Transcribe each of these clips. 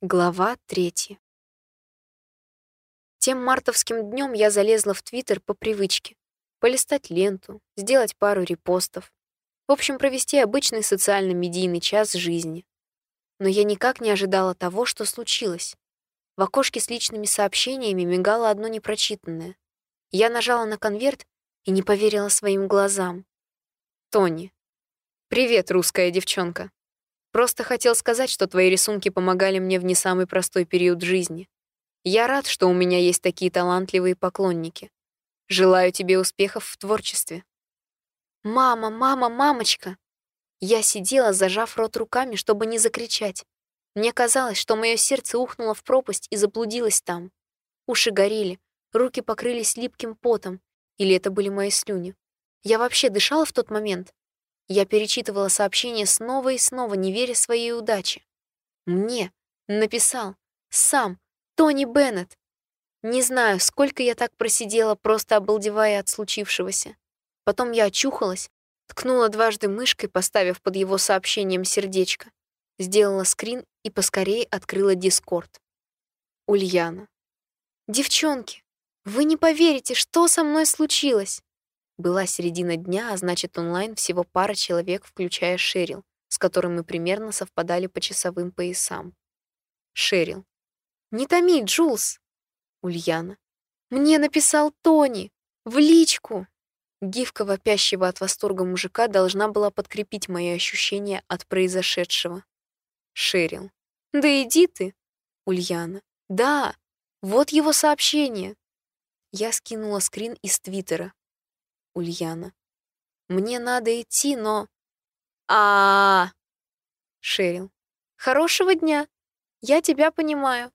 Глава третья. Тем мартовским днем я залезла в Твиттер по привычке. Полистать ленту, сделать пару репостов. В общем, провести обычный социально-медийный час жизни. Но я никак не ожидала того, что случилось. В окошке с личными сообщениями мигало одно непрочитанное. Я нажала на конверт и не поверила своим глазам. Тони. «Привет, русская девчонка. Просто хотел сказать, что твои рисунки помогали мне в не самый простой период жизни. Я рад, что у меня есть такие талантливые поклонники. Желаю тебе успехов в творчестве. Мама, мама, мамочка. Я сидела, зажав рот руками, чтобы не закричать. Мне казалось, что мое сердце ухнуло в пропасть и заблудилось там. Уши горели, руки покрылись липким потом. Или это были мои слюни? Я вообще дышала в тот момент? Я перечитывала сообщение снова и снова, не веря своей удаче. Мне написал сам Тони Беннет. Не знаю, сколько я так просидела, просто обалдевая от случившегося. Потом я очухалась, ткнула дважды мышкой, поставив под его сообщением сердечко, сделала скрин и поскорее открыла Дискорд. Ульяна. «Девчонки, вы не поверите, что со мной случилось!» Была середина дня, а значит, онлайн всего пара человек, включая Шерил, с которым мы примерно совпадали по часовым поясам. Шерил. «Не томи, Джулс!» Ульяна. «Мне написал Тони! В личку!» Гифка вопящего от восторга мужика должна была подкрепить мои ощущения от произошедшего. Шерил. «Да иди ты!» Ульяна. «Да, вот его сообщение!» Я скинула скрин из Твиттера, Ульяна. «Мне надо идти, но...» а, -а, -а Шерил. «Хорошего дня. Я тебя понимаю».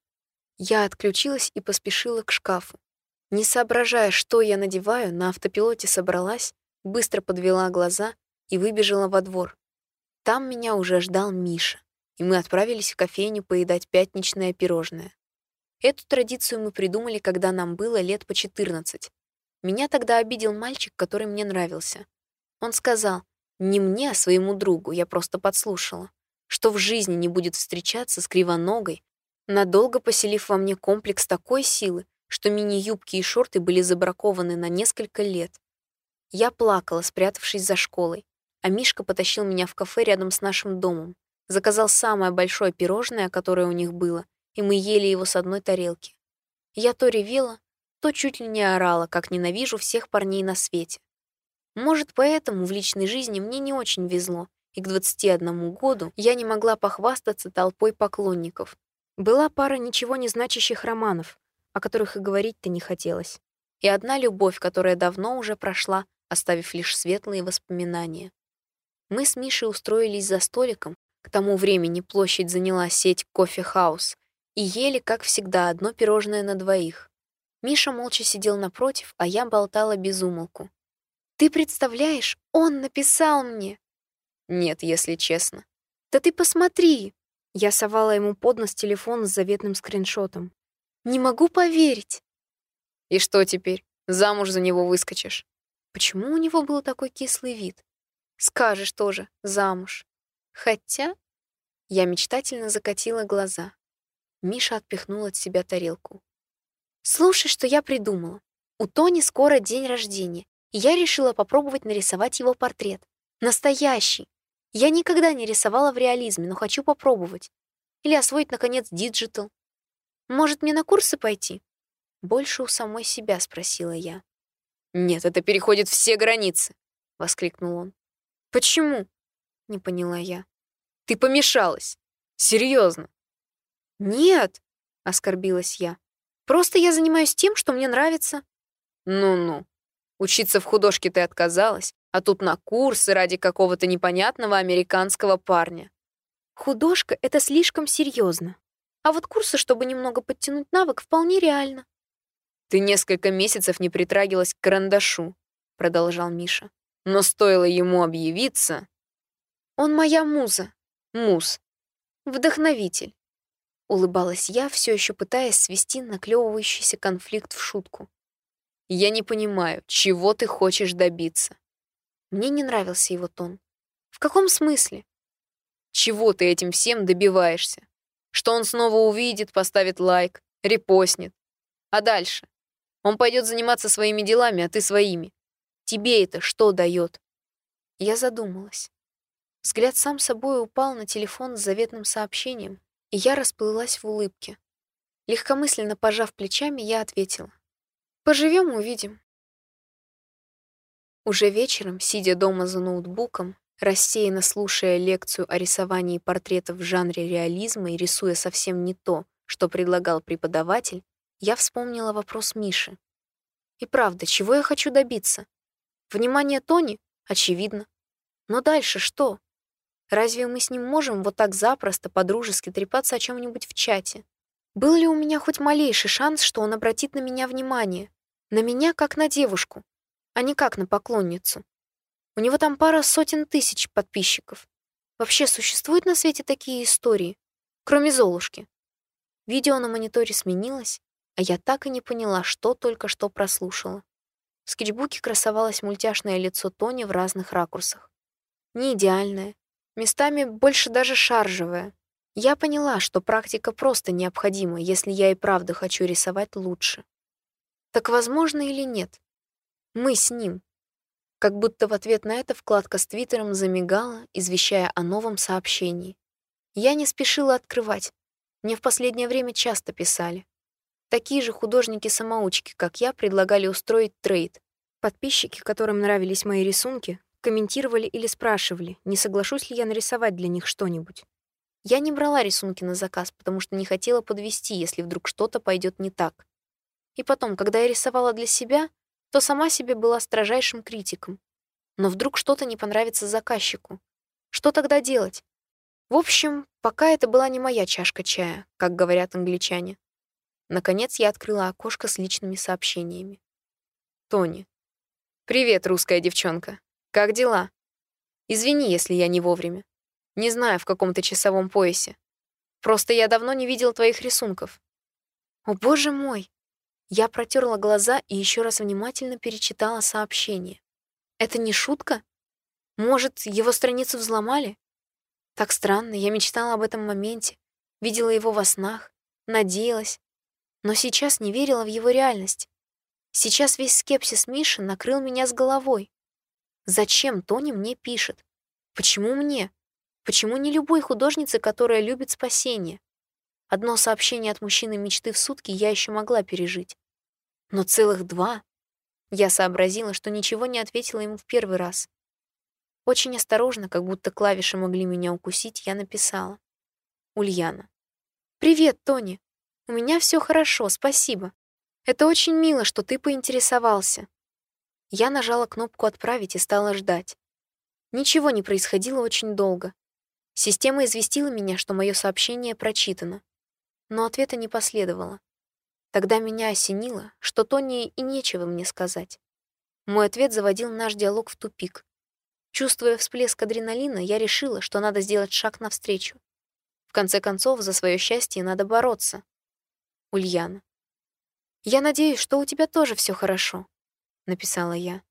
Я отключилась и поспешила к шкафу. Не соображая, что я надеваю, на автопилоте собралась, быстро подвела глаза и выбежала во двор. Там меня уже ждал Миша, и мы отправились в кофейню поедать пятничное пирожное. Эту традицию мы придумали, когда нам было лет по 14, меня тогда обидел мальчик, который мне нравился. Он сказал, не мне, а своему другу, я просто подслушала, что в жизни не будет встречаться с кривоногой, надолго поселив во мне комплекс такой силы, что мини-юбки и шорты были забракованы на несколько лет. Я плакала, спрятавшись за школой, а Мишка потащил меня в кафе рядом с нашим домом, заказал самое большое пирожное, которое у них было, и мы ели его с одной тарелки. Я то ревела, то чуть ли не орала, как ненавижу всех парней на свете. Может, поэтому в личной жизни мне не очень везло, и к 21 году я не могла похвастаться толпой поклонников. Была пара ничего не значащих романов, о которых и говорить-то не хотелось. И одна любовь, которая давно уже прошла, оставив лишь светлые воспоминания. Мы с Мишей устроились за столиком, к тому времени площадь заняла сеть кофе-хаус, и ели, как всегда, одно пирожное на двоих. Миша молча сидел напротив, а я болтала без умолку. «Ты представляешь, он написал мне!» «Нет, если честно». «Да ты посмотри!» Я совала ему под нос телефон с заветным скриншотом. «Не могу поверить!» «И что теперь? Замуж за него выскочишь?» Почему у него был такой кислый вид? Скажешь тоже, замуж. Хотя... Я мечтательно закатила глаза. Миша отпихнул от себя тарелку. Слушай, что я придумала. У Тони скоро день рождения, и я решила попробовать нарисовать его портрет. Настоящий. Я никогда не рисовала в реализме, но хочу попробовать. Или освоить, наконец, digital. Может, мне на курсы пойти? Больше у самой себя спросила я. «Нет, это переходит все границы», — воскликнул он. «Почему?» — не поняла я. «Ты помешалась. Серьезно?» «Нет», — оскорбилась я. Просто я занимаюсь тем, что мне нравится». «Ну-ну. Учиться в художке ты отказалась, а тут на курсы ради какого-то непонятного американского парня». «Художка — это слишком серьезно. А вот курсы, чтобы немного подтянуть навык, вполне реально». «Ты несколько месяцев не притрагивалась к карандашу», — продолжал Миша. «Но стоило ему объявиться...» «Он моя муза. Муз. Вдохновитель. Улыбалась я, все еще пытаясь свести наклевывающийся конфликт в шутку. «Я не понимаю, чего ты хочешь добиться?» Мне не нравился его тон. «В каком смысле?» «Чего ты этим всем добиваешься? Что он снова увидит, поставит лайк, репостнет. А дальше? Он пойдет заниматься своими делами, а ты своими. Тебе это что дает? Я задумалась. Взгляд сам собой упал на телефон с заветным сообщением, и я расплылась в улыбке. Легкомысленно пожав плечами, я ответила. «Поживем, увидим». Уже вечером, сидя дома за ноутбуком, рассеянно слушая лекцию о рисовании портретов в жанре реализма и рисуя совсем не то, что предлагал преподаватель, я вспомнила вопрос Миши. И правда, чего я хочу добиться? Внимание Тони? Очевидно. Но дальше что? Разве мы с ним можем вот так запросто, по-дружески трепаться о чем нибудь в чате? Был ли у меня хоть малейший шанс, что он обратит на меня внимание? На меня как на девушку, а не как на поклонницу. У него там пара сотен тысяч подписчиков. Вообще существуют на свете такие истории, кроме Золушки. Видео на мониторе сменилось, а я так и не поняла, что только что прослушала. В скетчбуке красовалось мультяшное лицо Тони в разных ракурсах. Не идеальное, местами больше даже шаржевое. Я поняла, что практика просто необходима, если я и правда хочу рисовать лучше. Так возможно или нет? Мы с ним. Как будто в ответ на это вкладка с твиттером замигала, извещая о новом сообщении. Я не спешила открывать. Мне в последнее время часто писали. Такие же художники-самоучки, как я, предлагали устроить трейд. Подписчики, которым нравились мои рисунки, комментировали или спрашивали, не соглашусь ли я нарисовать для них что-нибудь. Я не брала рисунки на заказ, потому что не хотела подвести, если вдруг что-то пойдет не так. И потом, когда я рисовала для себя, то сама себе была строжайшим критиком. Но вдруг что-то не понравится заказчику. Что тогда делать? В общем, пока это была не моя чашка чая, как говорят англичане. Наконец я открыла окошко с личными сообщениями. Тони. «Привет, русская девчонка. Как дела? Извини, если я не вовремя. Не знаю, в каком то часовом поясе. Просто я давно не видел твоих рисунков». «О, боже мой!» Я протерла глаза и еще раз внимательно перечитала сообщение. «Это не шутка? Может, его страницу взломали? Так странно, я мечтала об этом моменте, видела его во снах, надеялась, но сейчас не верила в его реальность. Сейчас весь скепсис Миши накрыл меня с головой. Зачем Тони мне пишет? Почему мне? Почему не любой художнице, которая любит спасение? Одно сообщение от мужчины мечты в сутки я еще могла пережить. Но целых два. Я сообразила, что ничего не ответила ему в первый раз. Очень осторожно, как будто клавиши могли меня укусить, я написала. Ульяна. «Привет, Тони. У меня все хорошо, спасибо. Это очень мило, что ты поинтересовался. Я нажала кнопку «Отправить» и стала ждать. Ничего не происходило очень долго. Система известила меня, что мое сообщение прочитано. Но ответа не последовало. Тогда меня осенило, что Тони и нечего мне сказать. Мой ответ заводил наш диалог в тупик. Чувствуя всплеск адреналина, я решила, что надо сделать шаг навстречу. В конце концов, за свое счастье надо бороться. Ульяна. «Я надеюсь, что у тебя тоже все хорошо», — написала я.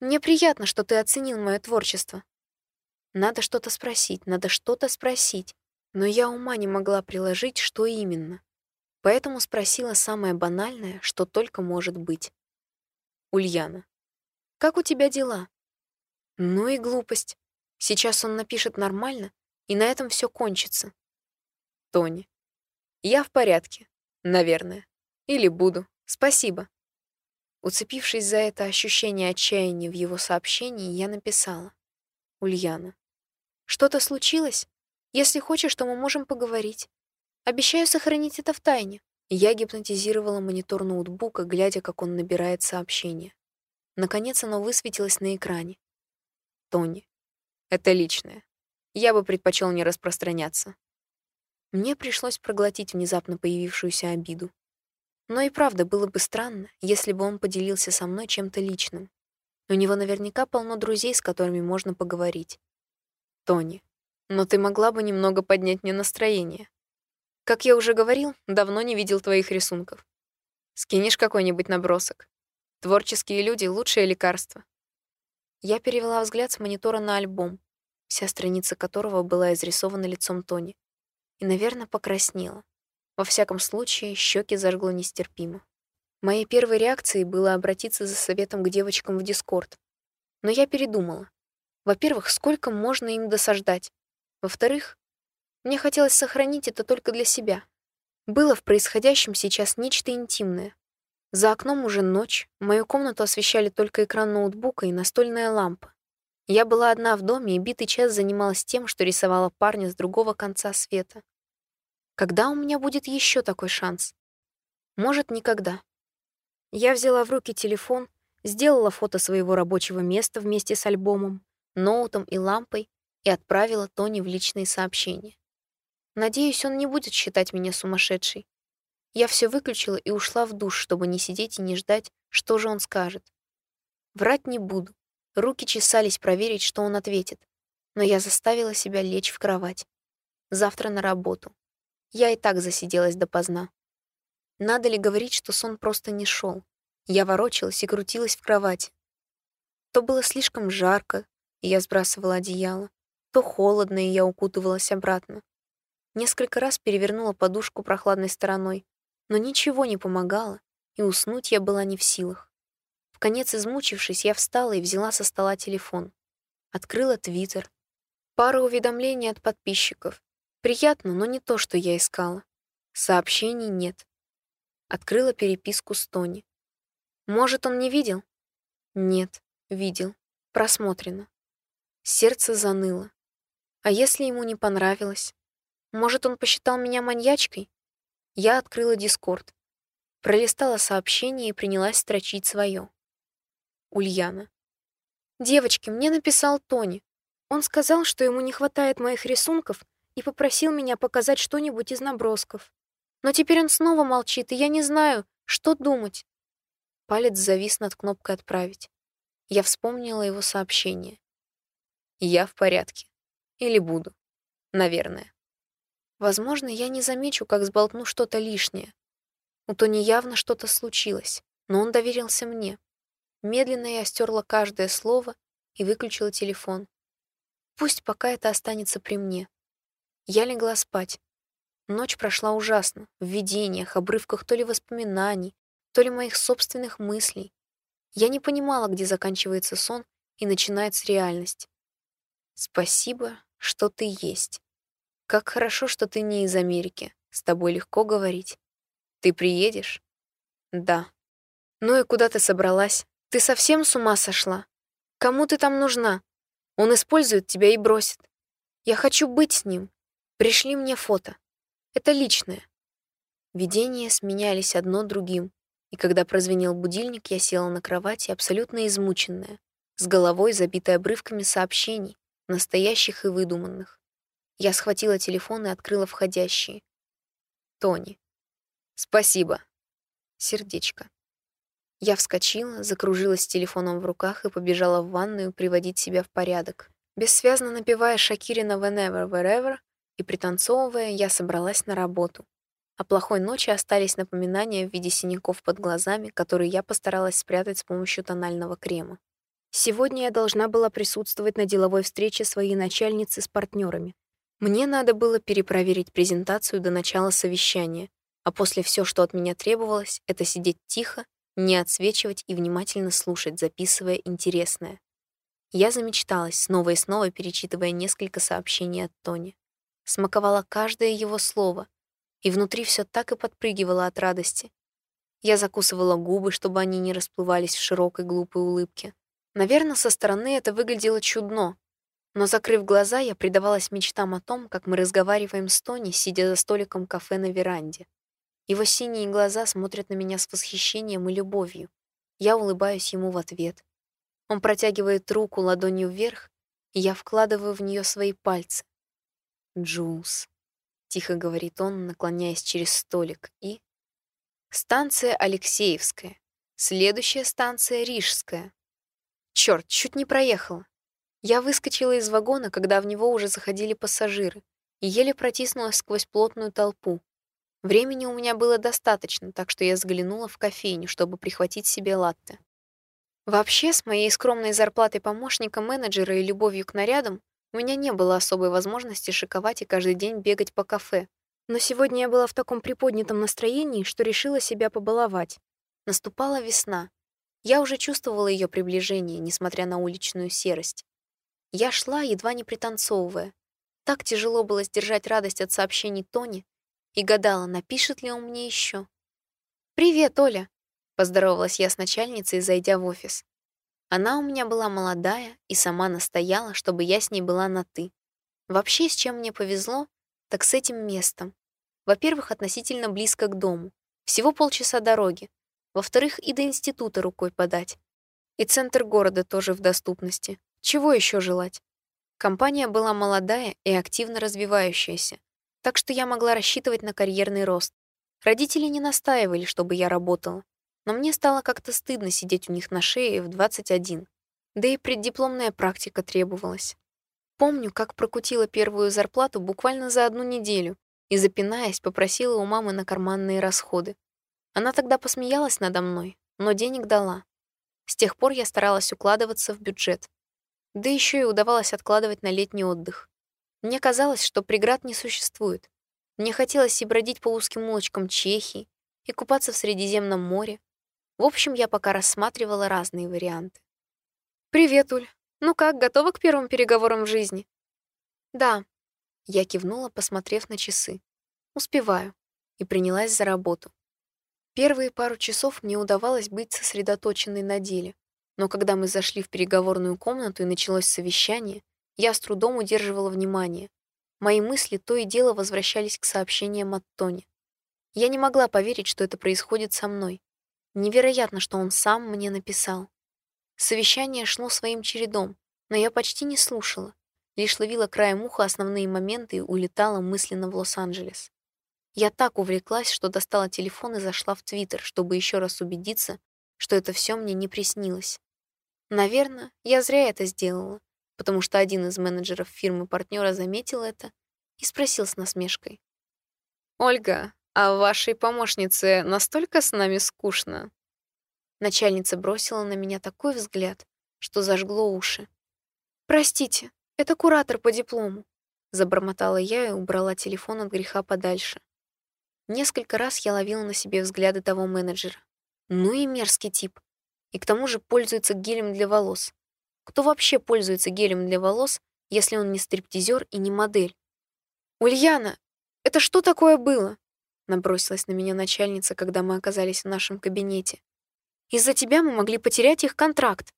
«Мне приятно, что ты оценил мое творчество. Надо что-то спросить, надо что-то спросить, но я ума не могла приложить, что именно. Поэтому спросила самое банальное, что только может быть. Ульяна. «Как у тебя дела?» Ну и глупость. Сейчас он напишет нормально, и на этом все кончится. Тони. Я в порядке. Наверное. Или буду. Спасибо. Уцепившись за это ощущение отчаяния в его сообщении, я написала. Ульяна. Что-то случилось? Если хочешь, то мы можем поговорить. Обещаю сохранить это в тайне. Я гипнотизировала монитор ноутбука, глядя, как он набирает сообщение. Наконец оно высветилось на экране. Тони. Это личное. Я бы предпочел не распространяться. Мне пришлось проглотить внезапно появившуюся обиду. Но и правда было бы странно, если бы он поделился со мной чем-то личным. У него наверняка полно друзей, с которыми можно поговорить. Тони, но ты могла бы немного поднять мне настроение. Как я уже говорил, давно не видел твоих рисунков. Скинешь какой-нибудь набросок. Творческие люди — лучшее лекарство. Я перевела взгляд с монитора на альбом, вся страница которого была изрисована лицом Тони. и, наверное, покраснела. Во всяком случае, щеки зажгло нестерпимо. Моей первой реакцией было обратиться за советом к девочкам в Дискорд. Но я передумала. Во-первых, сколько можно им досаждать? Во-вторых, мне хотелось сохранить это только для себя. Было в происходящем сейчас нечто интимное. За окном уже ночь, мою комнату освещали только экран ноутбука и настольная лампа. Я была одна в доме и битый час занималась тем, что рисовала парня с другого конца света. Когда у меня будет еще такой шанс? Может, никогда. Я взяла в руки телефон, сделала фото своего рабочего места вместе с альбомом, ноутом и лампой и отправила Тони в личные сообщения. Надеюсь, он не будет считать меня сумасшедшей. Я все выключила и ушла в душ, чтобы не сидеть и не ждать, что же он скажет. Врать не буду. Руки чесались проверить, что он ответит. Но я заставила себя лечь в кровать. Завтра на работу. Я и так засиделась допоздна. Надо ли говорить, что сон просто не шел? Я ворочалась и крутилась в кровати. То было слишком жарко, и я сбрасывала одеяло, то холодно, и я укутывалась обратно. Несколько раз перевернула подушку прохладной стороной, но ничего не помогало, и уснуть я была не в силах. В конец измучившись, я встала и взяла со стола телефон. Открыла Твиттер. Пара уведомлений от подписчиков. Приятно, но не то, что я искала. Сообщений нет. Открыла переписку с Тони. Может, он не видел? Нет, видел. Просмотрено. Сердце заныло. А если ему не понравилось? Может, он посчитал меня маньячкой? Я открыла Дискорд. Пролистала сообщение и принялась строчить свое. Ульяна. «Девочки, мне написал Тони. Он сказал, что ему не хватает моих рисунков и попросил меня показать что-нибудь из набросков. Но теперь он снова молчит, и я не знаю, что думать. Палец завис над кнопкой «Отправить». Я вспомнила его сообщение. «Я в порядке. Или буду. Наверное». Возможно, я не замечу, как сболтну что-то лишнее. У Тони явно что-то случилось, но он доверился мне. Медленно я стерла каждое слово и выключила телефон. Пусть пока это останется при мне. Я легла спать. Ночь прошла ужасно, в видениях, обрывках то ли воспоминаний, то ли моих собственных мыслей. Я не понимала, где заканчивается сон и начинается реальность. Спасибо, что ты есть. Как хорошо, что ты не из Америки. С тобой легко говорить. Ты приедешь? Да. Ну и куда ты собралась? Ты совсем с ума сошла? Кому ты там нужна? Он использует тебя и бросит. Я хочу быть с ним. Пришли мне фото. Это личное. Видения сменялись одно другим, и когда прозвенел будильник, я села на кровати, абсолютно измученная, с головой забитой обрывками сообщений, настоящих и выдуманных. Я схватила телефон и открыла входящие. Тони. Спасибо. Сердечко. Я вскочила, закружилась с телефоном в руках и побежала в ванную приводить себя в порядок. Бессвязно напевая Шакирина «Whenever, Wherever», и пританцовывая, я собралась на работу. О плохой ночи остались напоминания в виде синяков под глазами, которые я постаралась спрятать с помощью тонального крема. Сегодня я должна была присутствовать на деловой встрече своей начальницы с партнерами. Мне надо было перепроверить презентацию до начала совещания, а после все, что от меня требовалось, это сидеть тихо, не отсвечивать и внимательно слушать, записывая интересное. Я замечталась, снова и снова перечитывая несколько сообщений от Тони смаковала каждое его слово, и внутри все так и подпрыгивало от радости. Я закусывала губы, чтобы они не расплывались в широкой глупой улыбке. Наверное, со стороны это выглядело чудно, но, закрыв глаза, я предавалась мечтам о том, как мы разговариваем с Тони, сидя за столиком кафе на веранде. Его синие глаза смотрят на меня с восхищением и любовью. Я улыбаюсь ему в ответ. Он протягивает руку ладонью вверх, и я вкладываю в нее свои пальцы, Джулс», — тихо говорит он, наклоняясь через столик, и... «Станция Алексеевская. Следующая станция Рижская. Черт, чуть не проехала. Я выскочила из вагона, когда в него уже заходили пассажиры, и еле протиснулась сквозь плотную толпу. Времени у меня было достаточно, так что я взглянула в кофейню, чтобы прихватить себе латте. Вообще, с моей скромной зарплатой помощника менеджера и любовью к нарядам, У меня не было особой возможности шиковать и каждый день бегать по кафе. Но сегодня я была в таком приподнятом настроении, что решила себя побаловать. Наступала весна. Я уже чувствовала ее приближение, несмотря на уличную серость. Я шла, едва не пританцовывая. Так тяжело было сдержать радость от сообщений Тони и гадала, напишет ли он мне еще. «Привет, Оля!» — поздоровалась я с начальницей, зайдя в офис. Она у меня была молодая и сама настояла, чтобы я с ней была на «ты». Вообще, с чем мне повезло, так с этим местом. Во-первых, относительно близко к дому. Всего полчаса дороги. Во-вторых, и до института рукой подать. И центр города тоже в доступности. Чего еще желать? Компания была молодая и активно развивающаяся, так что я могла рассчитывать на карьерный рост. Родители не настаивали, чтобы я работала, но мне стало как-то стыдно сидеть у них на шее в 21. Да и преддипломная практика требовалась. Помню, как прокутила первую зарплату буквально за одну неделю и, запинаясь, попросила у мамы на карманные расходы. Она тогда посмеялась надо мной, но денег дала. С тех пор я старалась укладываться в бюджет. Да еще и удавалось откладывать на летний отдых. Мне казалось, что преград не существует. Мне хотелось и бродить по узким улочкам Чехии, и купаться в Средиземном море. В общем, я пока рассматривала разные варианты. «Привет, Уль. Ну как, готова к первым переговорам в жизни?» «Да», я кивнула, посмотрев на часы. Успеваю. И принялась за работу. Первые пару часов мне удавалось быть сосредоточенной на деле. Но когда мы зашли в переговорную комнату и началось совещание, я с трудом удерживала внимание. Мои мысли то и дело возвращались к сообщениям от Тони. Я не могла поверить, что это происходит со мной. Невероятно, что он сам мне написал. Совещание шло своим чередом, но я почти не слушала. Лишь ловила краем уха основные моменты и улетала мысленно в Лос-Анджелес. Я так увлеклась, что достала телефон и зашла в Твиттер, чтобы еще раз убедиться, что это все мне не приснилось. Наверное, я зря это сделала, потому что один из менеджеров фирмы партнера заметил это и спросил с насмешкой. «Ольга, а вашей помощнице настолько с нами скучно?» Начальница бросила на меня такой взгляд, что зажгло уши. «Простите, это куратор по диплому, забормотала я и убрала телефон от греха подальше. Несколько раз я ловила на себе взгляды того менеджера. Ну и мерзкий тип. И к тому же пользуется гелем для волос. Кто вообще пользуется гелем для волос, если он не стриптизер и не модель? «Ульяна, это что такое было?» Набросилась на меня начальница, когда мы оказались в нашем кабинете. «Из-за тебя мы могли потерять их контракт».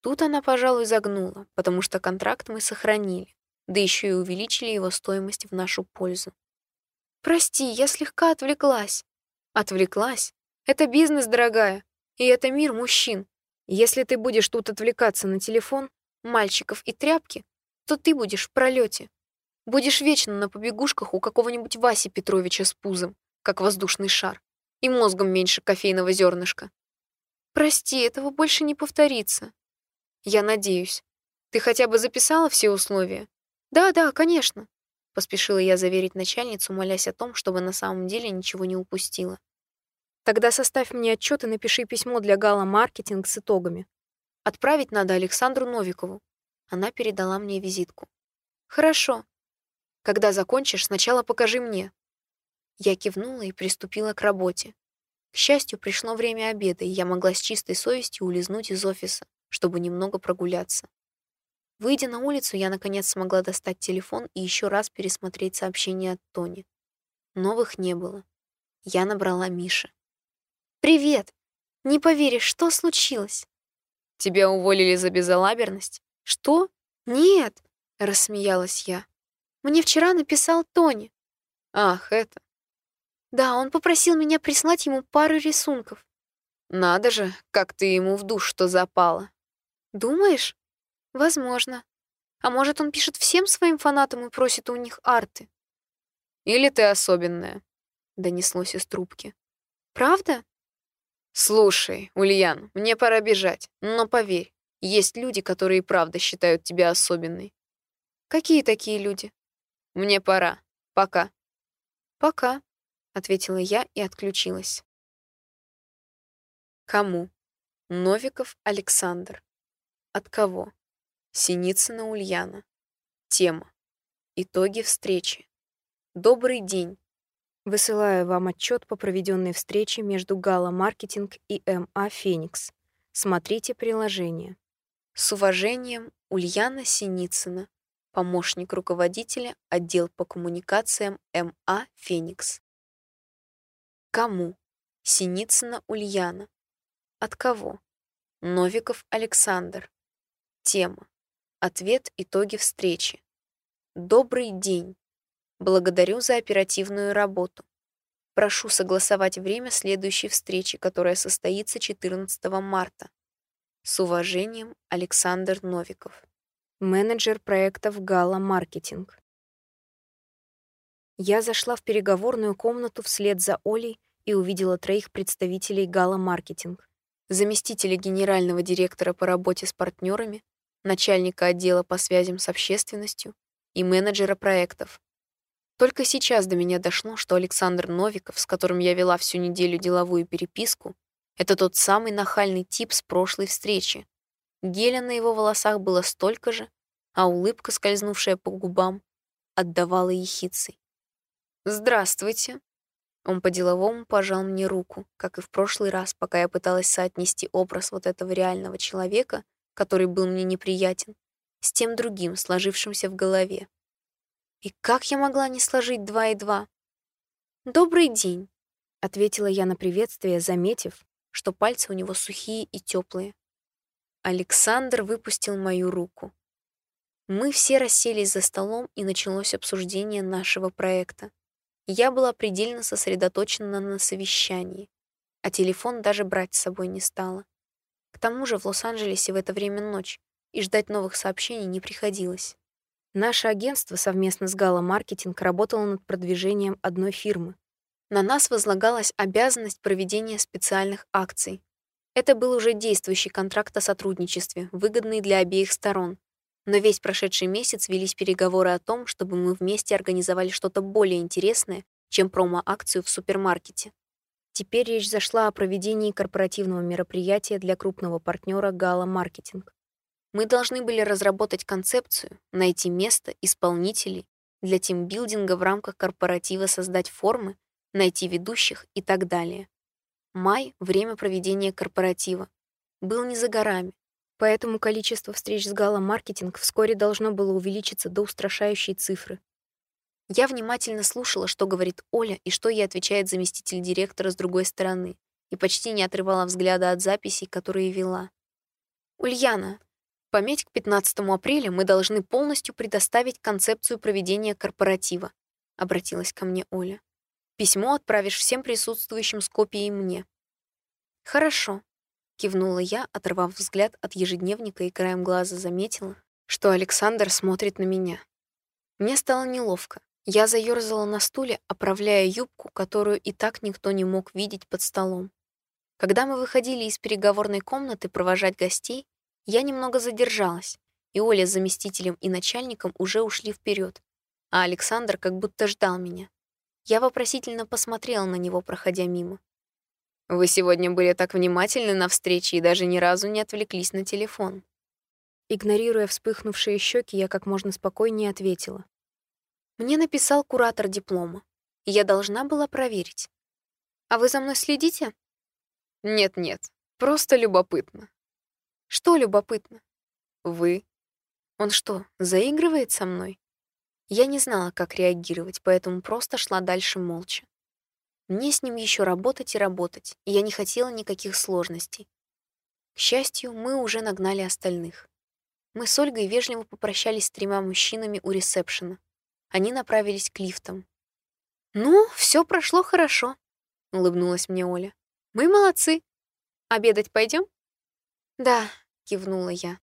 Тут она, пожалуй, загнула, потому что контракт мы сохранили, да еще и увеличили его стоимость в нашу пользу. «Прости, я слегка отвлеклась». «Отвлеклась? Это бизнес, дорогая, и это мир мужчин. Если ты будешь тут отвлекаться на телефон, мальчиков и тряпки, то ты будешь в пролете. Будешь вечно на побегушках у какого-нибудь Васи Петровича с пузом, как воздушный шар, и мозгом меньше кофейного зернышка. Прости, этого больше не повторится. Я надеюсь. Ты хотя бы записала все условия? Да, да, конечно. Поспешила я заверить начальницу, молясь о том, чтобы на самом деле ничего не упустила. Тогда составь мне отчет и напиши письмо для Гала Маркетинг с итогами. Отправить надо Александру Новикову. Она передала мне визитку. Хорошо. Когда закончишь, сначала покажи мне. Я кивнула и приступила к работе. К счастью, пришло время обеда, и я могла с чистой совестью улизнуть из офиса чтобы немного прогуляться. Выйдя на улицу, я наконец смогла достать телефон и еще раз пересмотреть сообщения от Тони. Новых не было. Я набрала Мише. «Привет! Не поверишь, что случилось?» «Тебя уволили за безалаберность?» «Что? Нет!» — рассмеялась я. «Мне вчера написал Тони». «Ах, это...» «Да, он попросил меня прислать ему пару рисунков». «Надо же, как ты ему в душ что запала!» Думаешь? Возможно. А может, он пишет всем своим фанатам и просит у них арты? Или ты особенная? Донеслось из трубки. Правда? Слушай, Ульян, мне пора бежать, но поверь, есть люди, которые правда считают тебя особенной. Какие такие люди? Мне пора. Пока. Пока, ответила я и отключилась. Кому? Новиков Александр. От кого? Синицына Ульяна. Тема. Итоги встречи. Добрый день. Высылаю вам отчет по проведенной встрече между Гала Маркетинг и МА Феникс. Смотрите приложение. С уважением, Ульяна Синицына, помощник руководителя отдел по коммуникациям МА Феникс. Кому? Синицына Ульяна. От кого? Новиков Александр. Тема. Ответ итоги встречи. Добрый день. Благодарю за оперативную работу. Прошу согласовать время следующей встречи, которая состоится 14 марта. С уважением, Александр Новиков. Менеджер проектов Гала Маркетинг. Я зашла в переговорную комнату вслед за Олей и увидела троих представителей Гала Маркетинг. Заместителя генерального директора по работе с партнерами, начальника отдела по связям с общественностью и менеджера проектов. Только сейчас до меня дошло, что Александр Новиков, с которым я вела всю неделю деловую переписку, это тот самый нахальный тип с прошлой встречи. Геля на его волосах было столько же, а улыбка, скользнувшая по губам, отдавала ехицей. «Здравствуйте!» Он по-деловому пожал мне руку, как и в прошлый раз, пока я пыталась соотнести образ вот этого реального человека, который был мне неприятен, с тем другим, сложившимся в голове. И как я могла не сложить два и два? «Добрый день», — ответила я на приветствие, заметив, что пальцы у него сухие и теплые. Александр выпустил мою руку. Мы все расселись за столом, и началось обсуждение нашего проекта. Я была предельно сосредоточена на совещании, а телефон даже брать с собой не стала. К тому же в Лос-Анджелесе в это время ночь, и ждать новых сообщений не приходилось. Наше агентство совместно с Гала Маркетинг работало над продвижением одной фирмы. На нас возлагалась обязанность проведения специальных акций. Это был уже действующий контракт о сотрудничестве, выгодный для обеих сторон. Но весь прошедший месяц велись переговоры о том, чтобы мы вместе организовали что-то более интересное, чем промо-акцию в супермаркете. Теперь речь зашла о проведении корпоративного мероприятия для крупного партнера Гала Маркетинг. Мы должны были разработать концепцию, найти место, исполнителей, для тимбилдинга в рамках корпоратива создать формы, найти ведущих и так далее. Май — время проведения корпоратива. Был не за горами, поэтому количество встреч с Гала Маркетинг вскоре должно было увеличиться до устрашающей цифры. Я внимательно слушала, что говорит Оля и что ей отвечает заместитель директора с другой стороны, и почти не отрывала взгляда от записей, которые вела. «Ульяна, Пометь к 15 апреля мы должны полностью предоставить концепцию проведения корпоратива, обратилась ко мне Оля. Письмо отправишь всем присутствующим с копией мне. Хорошо, кивнула я, оторвав взгляд от ежедневника и краем глаза заметила, что Александр смотрит на меня. Мне стало неловко. Я заёрзала на стуле, оправляя юбку, которую и так никто не мог видеть под столом. Когда мы выходили из переговорной комнаты провожать гостей, я немного задержалась, и Оля с заместителем и начальником уже ушли вперед, а Александр как будто ждал меня. Я вопросительно посмотрела на него, проходя мимо. «Вы сегодня были так внимательны на встрече и даже ни разу не отвлеклись на телефон». Игнорируя вспыхнувшие щеки, я как можно спокойнее ответила. «Мне написал куратор диплома, я должна была проверить. А вы за мной следите?» «Нет-нет, просто любопытно. Что любопытно? Вы. Он что, заигрывает со мной? Я не знала, как реагировать, поэтому просто шла дальше молча. Мне с ним еще работать и работать, и я не хотела никаких сложностей. К счастью, мы уже нагнали остальных. Мы с Ольгой вежливо попрощались с тремя мужчинами у ресепшена. Они направились к лифтам. «Ну, все прошло хорошо», — улыбнулась мне Оля. «Мы молодцы. Обедать пойдем? «Да», — кивнула я.